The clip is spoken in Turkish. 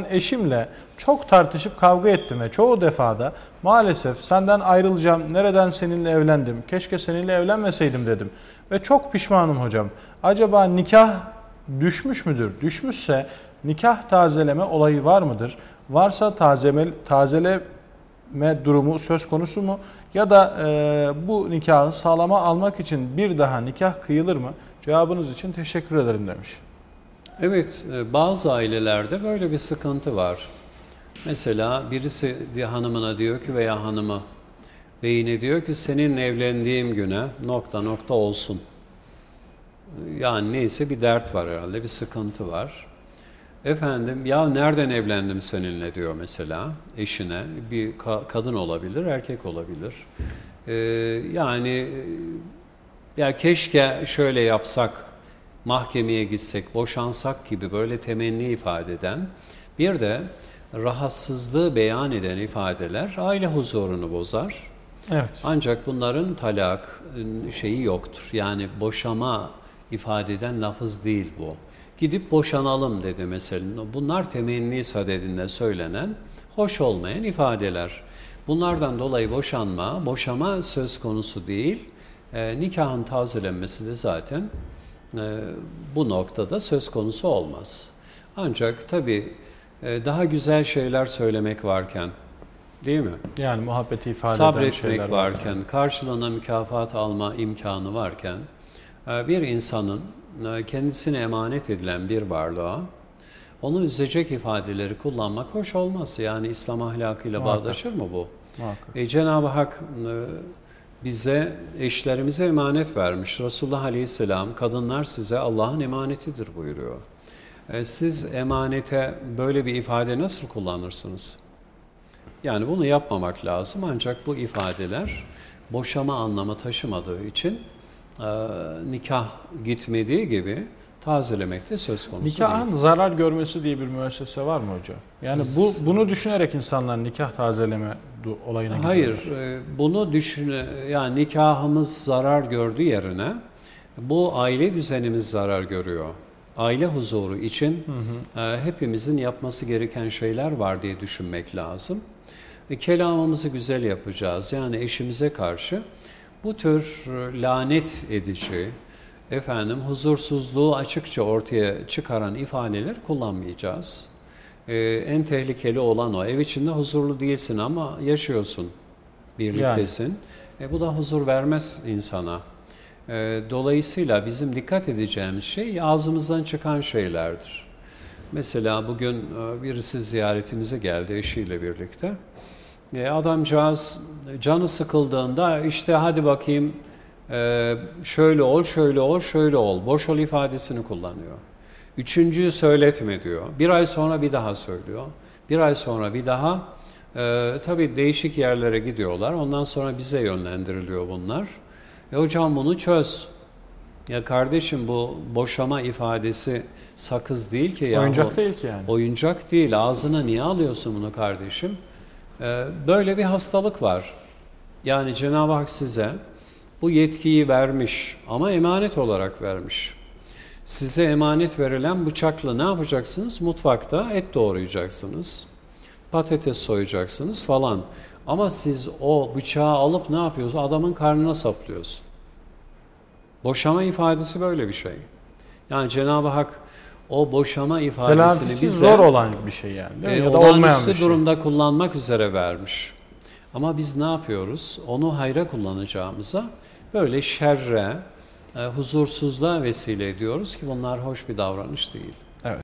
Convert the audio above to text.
Ben eşimle çok tartışıp kavga ettim ve çoğu defada maalesef senden ayrılacağım, nereden seninle evlendim, keşke seninle evlenmeseydim dedim. Ve çok pişmanım hocam. Acaba nikah düşmüş müdür? Düşmüşse nikah tazeleme olayı var mıdır? Varsa tazeme, tazeleme durumu söz konusu mu? Ya da e, bu nikahı sağlama almak için bir daha nikah kıyılır mı? Cevabınız için teşekkür ederim demiş. Evet, e, bazı ailelerde böyle bir sıkıntı var. Mesela birisi hanımına diyor ki veya hanımı beyine diyor ki senin evlendiğim güne nokta nokta olsun. Yani neyse bir dert var herhalde, bir sıkıntı var. Efendim ya nereden evlendim seninle diyor mesela eşine. Bir ka- kadın olabilir, erkek olabilir. Ee, yani ya keşke şöyle yapsak, mahkemeye gitsek, boşansak gibi böyle temenni ifade eden bir de rahatsızlığı beyan eden ifadeler aile huzurunu bozar. Evet. Ancak bunların talak şeyi yoktur. Yani boşama ifade eden lafız değil bu. Gidip boşanalım dedi mesela. Bunlar temenni sadedinde söylenen, hoş olmayan ifadeler. Bunlardan dolayı boşanma, boşama söz konusu değil. E, nikahın tazelenmesi de zaten bu noktada söz konusu olmaz. Ancak tabii e, daha güzel şeyler söylemek varken, değil mi? Yani muhabbeti ifade eden Sabretmek şeyler varken, karşılığına mükafat alma imkanı varken, e, bir insanın e, kendisine emanet edilen bir varlığa onu üzecek ifadeleri kullanmak hoş olmaz. Yani İslam ahlakıyla Muhakkak. bağdaşır mı bu? Muhakkak. E, Cenab-ı Hak bize eşlerimize emanet vermiş. Resulullah Aleyhisselam kadınlar size Allah'ın emanetidir buyuruyor. E, siz emanete böyle bir ifade nasıl kullanırsınız? Yani bunu yapmamak lazım ancak bu ifadeler boşama anlamı taşımadığı için e, nikah gitmediği gibi tazelemek de söz konusu değil. Nikahın zarar görmesi diye bir müessese var mı hocam? Yani bu bunu düşünerek insanlar nikah tazeleme olayına Hayır, e, bunu düşün yani nikahımız zarar gördüğü yerine bu aile düzenimiz zarar görüyor. Aile huzuru için e, hepimizin yapması gereken şeyler var diye düşünmek lazım. Ve kelamımızı güzel yapacağız. Yani eşimize karşı bu tür e, lanet edici, efendim huzursuzluğu açıkça ortaya çıkaran ifadeler kullanmayacağız. Ee, en tehlikeli olan o. Ev içinde huzurlu değilsin ama yaşıyorsun, birliktesin. E, bu da huzur vermez insana. E, dolayısıyla bizim dikkat edeceğimiz şey ağzımızdan çıkan şeylerdir. Mesela bugün e, birisi ziyaretimize geldi eşiyle birlikte. E, adamcağız canı sıkıldığında işte hadi bakayım e, şöyle ol, şöyle ol, şöyle ol. Boş ol ifadesini kullanıyor. Üçüncüyü söyletme diyor. Bir ay sonra bir daha söylüyor. Bir ay sonra bir daha. E, tabii değişik yerlere gidiyorlar. Ondan sonra bize yönlendiriliyor bunlar. E hocam bunu çöz. Ya kardeşim bu boşama ifadesi sakız değil ki. ya. Oyuncak değil ki yani. Oyuncak değil. Ağzına niye alıyorsun bunu kardeşim? Ee, böyle bir hastalık var. Yani Cenab-ı Hak size bu yetkiyi vermiş ama emanet olarak vermiş. Size emanet verilen bıçakla ne yapacaksınız? Mutfakta et doğrayacaksınız. Patates soyacaksınız falan. Ama siz o bıçağı alıp ne yapıyorsunuz? Adamın karnına saplıyorsun. Boşama ifadesi böyle bir şey. Yani Cenab-ı Hak o boşama ifadesini bize zor olan bir şey yani. değil mi? e, ya da olmayan olağanüstü bir şey. durumda kullanmak üzere vermiş. Ama biz ne yapıyoruz? Onu hayra kullanacağımıza böyle şerre, e, huzursuzluğa vesile ediyoruz ki bunlar hoş bir davranış değil.